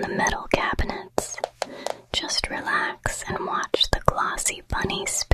the metal cabinets. Just relax and watch the glossy bunny spin.